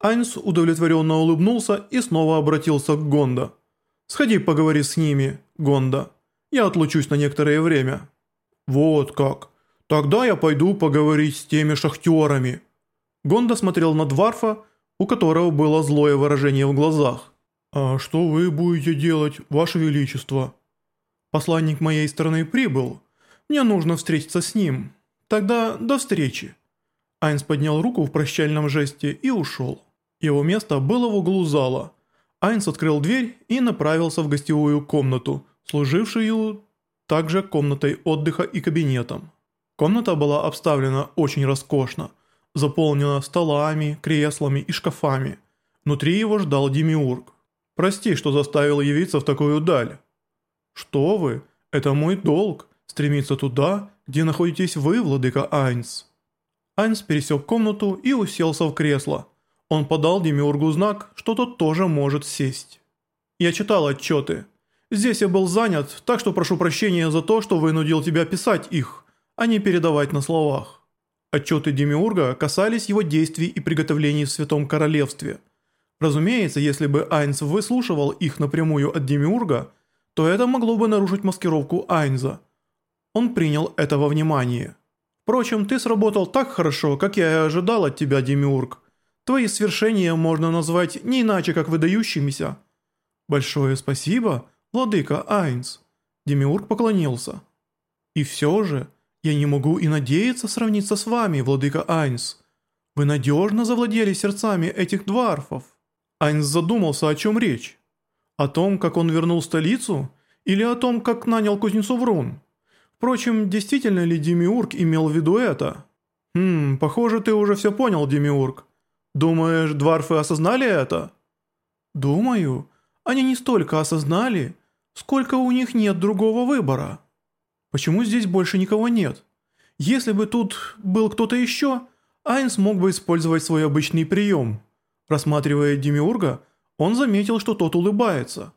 Айнс удовлетворенно улыбнулся и снова обратился к Гонда. «Сходи поговори с ними, Гонда. Я отлучусь на некоторое время». «Вот как. Тогда я пойду поговорить с теми шахтерами». Гонда смотрел на Дварфа, у которого было злое выражение в глазах. «А что вы будете делать, Ваше Величество?» «Посланник моей стороны прибыл. Мне нужно встретиться с ним. Тогда до встречи». Айнс поднял руку в прощальном жесте и ушел. Его место было в углу зала. Айнс открыл дверь и направился в гостевую комнату, служившую также комнатой отдыха и кабинетом. Комната была обставлена очень роскошно, заполнена столами, креслами и шкафами. Внутри его ждал Демиург. «Прости, что заставил явиться в такую даль». «Что вы? Это мой долг, стремиться туда, где находитесь вы, владыка Айнс». Айнс пересек комнату и уселся в кресло. Он подал Демиургу знак, что тот тоже может сесть. «Я читал отчеты. Здесь я был занят, так что прошу прощения за то, что вынудил тебя писать их, а не передавать на словах». Отчеты Демиурга касались его действий и приготовлений в Святом Королевстве. Разумеется, если бы Айнс выслушивал их напрямую от Демиурга, то это могло бы нарушить маскировку Айнза. Он принял это во внимание. «Впрочем, ты сработал так хорошо, как я и ожидал от тебя, Демиург», Твои свершения можно назвать не иначе, как выдающимися». «Большое спасибо, владыка Айнс», – Демиург поклонился. «И все же, я не могу и надеяться сравниться с вами, владыка Айнс. Вы надежно завладели сердцами этих дварфов». Айнс задумался, о чем речь. О том, как он вернул столицу, или о том, как нанял кузнецов рун? Впрочем, действительно ли Демиург имел в виду это? «Хм, похоже, ты уже все понял, Демиург. Думаешь, дварфы осознали это? Думаю, они не столько осознали, сколько у них нет другого выбора. Почему здесь больше никого нет? Если бы тут был кто-то еще, Айнс мог бы использовать свой обычный прием. Рассматривая Демиурга, он заметил, что тот улыбается.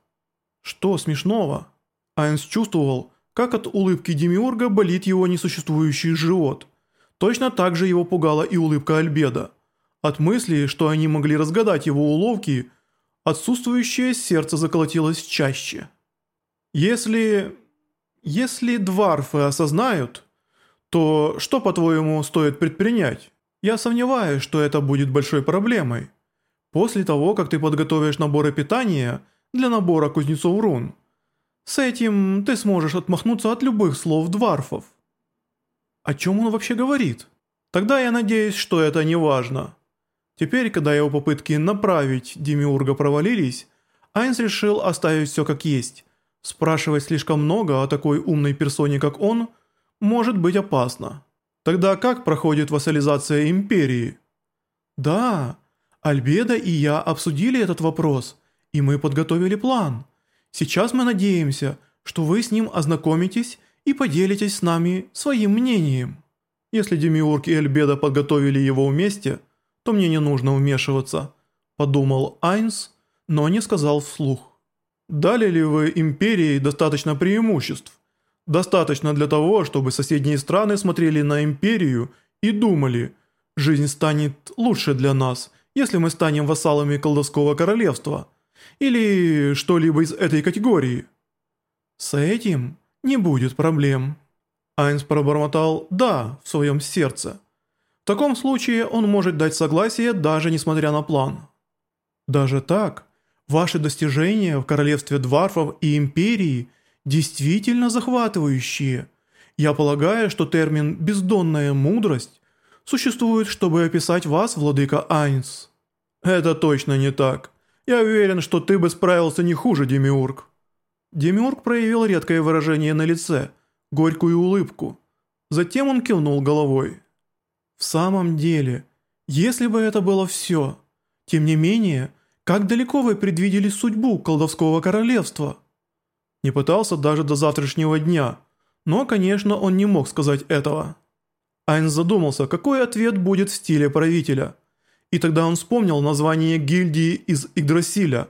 Что смешного? Айнс чувствовал, как от улыбки Демиурга болит его несуществующий живот. Точно так же его пугала и улыбка Альбеда. От мысли, что они могли разгадать его уловки, отсутствующее сердце заколотилось чаще. Если... если дварфы осознают, то что, по-твоему, стоит предпринять? Я сомневаюсь, что это будет большой проблемой. После того, как ты подготовишь наборы питания для набора кузнецов рун, с этим ты сможешь отмахнуться от любых слов дварфов. О чем он вообще говорит? Тогда я надеюсь, что это не важно. Теперь, когда его попытки направить Демиурга провалились, Айнс решил оставить все как есть. Спрашивать слишком много о такой умной персоне, как он, может быть опасно. Тогда как проходит вассализация Империи? Да, Альбеда и я обсудили этот вопрос, и мы подготовили план. Сейчас мы надеемся, что вы с ним ознакомитесь и поделитесь с нами своим мнением. Если Демиург и Альбеда подготовили его вместе – то мне не нужно вмешиваться», – подумал Айнс, но не сказал вслух. «Дали ли вы империи достаточно преимуществ? Достаточно для того, чтобы соседние страны смотрели на империю и думали, жизнь станет лучше для нас, если мы станем вассалами колдовского королевства, или что-либо из этой категории?» «С этим не будет проблем». Айнс пробормотал «да» в своем сердце – таком случае он может дать согласие даже несмотря на план. Даже так, ваши достижения в королевстве дварфов и империи действительно захватывающие. Я полагаю, что термин «бездонная мудрость» существует, чтобы описать вас, владыка Айнс. Это точно не так. Я уверен, что ты бы справился не хуже, Демиург. Демиург проявил редкое выражение на лице, горькую улыбку. Затем он кивнул головой. В самом деле, если бы это было все, тем не менее, как далеко вы предвидели судьбу колдовского королевства? Не пытался даже до завтрашнего дня, но, конечно, он не мог сказать этого. Айнс задумался, какой ответ будет в стиле правителя. И тогда он вспомнил название гильдии из Игдрасиля.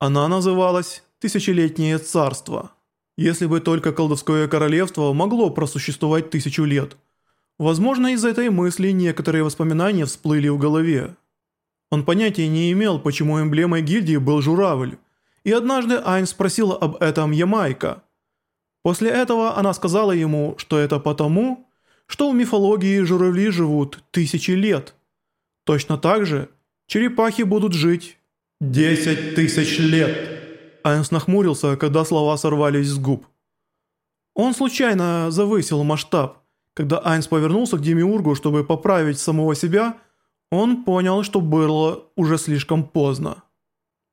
Она называлась «Тысячелетнее царство». Если бы только колдовское королевство могло просуществовать тысячу лет – Возможно, из этой мысли некоторые воспоминания всплыли в голове. Он понятия не имел, почему эмблемой гильдии был журавль. И однажды Айн спросила об этом Ямайка. После этого она сказала ему, что это потому, что в мифологии журавли живут тысячи лет. Точно так же черепахи будут жить десять тысяч лет. Айнс нахмурился, когда слова сорвались с губ. Он случайно завысил масштаб. Когда Айнс повернулся к Демиургу, чтобы поправить самого себя, он понял, что было уже слишком поздно.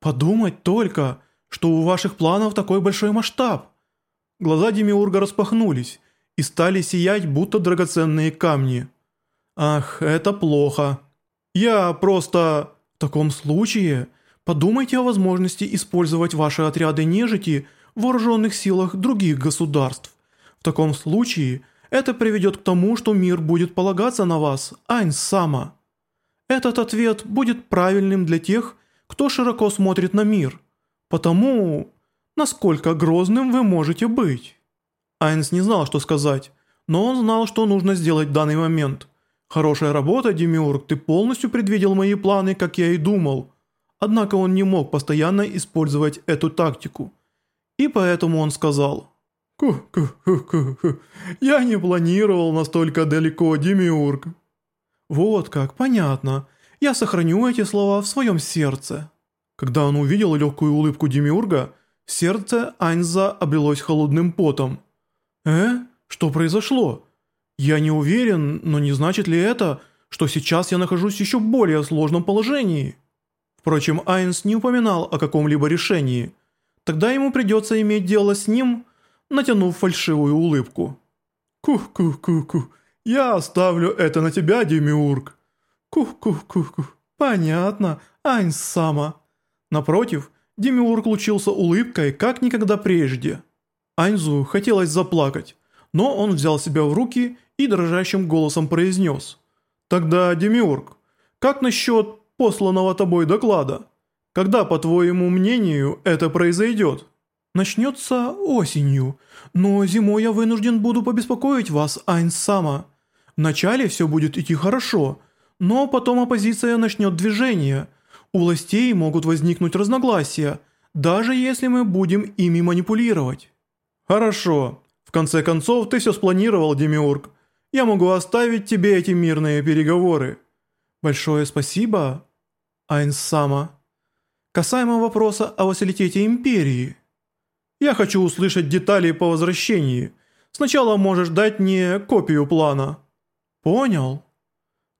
«Подумать только, что у ваших планов такой большой масштаб!» Глаза Демиурга распахнулись и стали сиять, будто драгоценные камни. «Ах, это плохо. Я просто... В таком случае подумайте о возможности использовать ваши отряды нежити в вооруженных силах других государств. В таком случае это приведет к тому, что мир будет полагаться на вас, Айнс Сама». Этот ответ будет правильным для тех, кто широко смотрит на мир. Потому, насколько грозным вы можете быть. Айнс не знал, что сказать, но он знал, что нужно сделать в данный момент. Хорошая работа, Демиург, ты полностью предвидел мои планы, как я и думал. Однако он не мог постоянно использовать эту тактику. И поэтому он сказал... «Ку-ку-ку-ку, я не планировал настолько далеко, Демиург». «Вот как, понятно. Я сохраню эти слова в своем сердце». Когда он увидел легкую улыбку Демиурга, сердце Айнза облилось холодным потом. «Э? Что произошло? Я не уверен, но не значит ли это, что сейчас я нахожусь в еще более сложном положении?» Впрочем, Айнс не упоминал о каком-либо решении. Тогда ему придется иметь дело с ним, натянув фальшивую улыбку. «Ку-ку-ку-ку, я оставлю это на тебя, Демиург. Ку-ку-ку-ку. Понятно, Айнс сама. Напротив, Демиург лучился улыбкой, как никогда прежде. Айнзу хотелось заплакать, но он взял себя в руки и дрожащим голосом произнес. «Тогда, Демиург, как насчет посланного тобой доклада? Когда, по твоему мнению, это произойдет?» «Начнется осенью, но зимой я вынужден буду побеспокоить вас, Айнс Сама. Вначале все будет идти хорошо, но потом оппозиция начнет движение. У властей могут возникнуть разногласия, даже если мы будем ими манипулировать. Хорошо. В конце концов, ты все спланировал, Демиург. Я могу оставить тебе эти мирные переговоры. Большое спасибо, Айнсама. Касаемо вопроса о вассалитете империи. Я хочу услышать детали по возвращении. Сначала можешь дать мне копию плана. «Понял.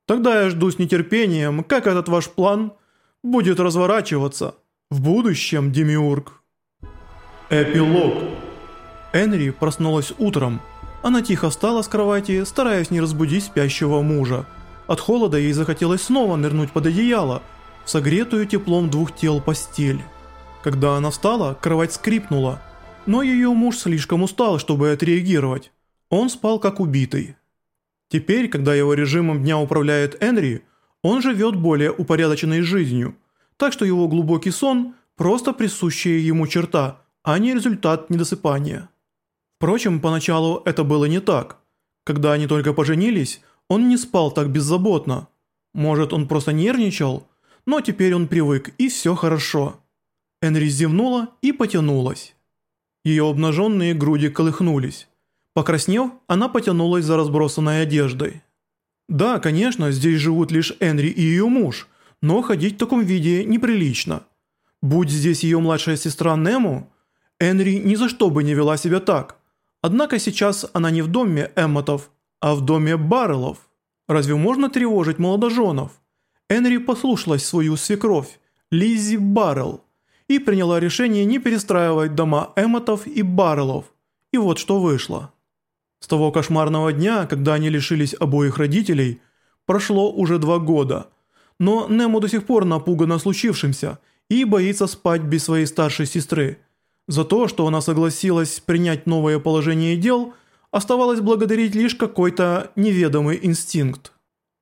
Тогда я жду с нетерпением, как этот ваш план будет разворачиваться в будущем, Демиург». Эпилог. Энри проснулась утром. Она тихо встала с кровати, стараясь не разбудить спящего мужа. От холода ей захотелось снова нырнуть под одеяло, в согретую теплом двух тел постель. Когда она встала, кровать скрипнула, но ее муж слишком устал, чтобы отреагировать. Он спал как убитый. Теперь, когда его режимом дня управляет Энри, он живет более упорядоченной жизнью, так что его глубокий сон – просто присущая ему черта, а не результат недосыпания. Впрочем, поначалу это было не так. Когда они только поженились, он не спал так беззаботно. Может, он просто нервничал, но теперь он привык и все хорошо. Энри зевнула и потянулась. Ее обнаженные груди колыхнулись. Покраснев, она потянулась за разбросанной одеждой. Да, конечно, здесь живут лишь Энри и ее муж, но ходить в таком виде неприлично. Будь здесь ее младшая сестра Нему, Энри ни за что бы не вела себя так. Однако сейчас она не в доме Эммотов, а в доме Баррелов. Разве можно тревожить молодоженов? Энри послушалась свою свекровь, Лиззи Баррелл, и приняла решение не перестраивать дома Эммотов и Баррелов. И вот что вышло. С того кошмарного дня, когда они лишились обоих родителей, прошло уже два года. Но Нему до сих пор напугана случившимся и боится спать без своей старшей сестры. За то, что она согласилась принять новое положение дел, оставалось благодарить лишь какой-то неведомый инстинкт.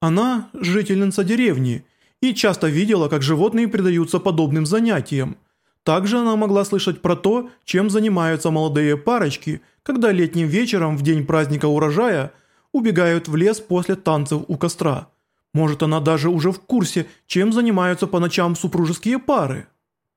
Она – жительница деревни и часто видела, как животные предаются подобным занятиям. Также она могла слышать про то, чем занимаются молодые парочки – когда летним вечером в день праздника урожая убегают в лес после танцев у костра. Может, она даже уже в курсе, чем занимаются по ночам супружеские пары.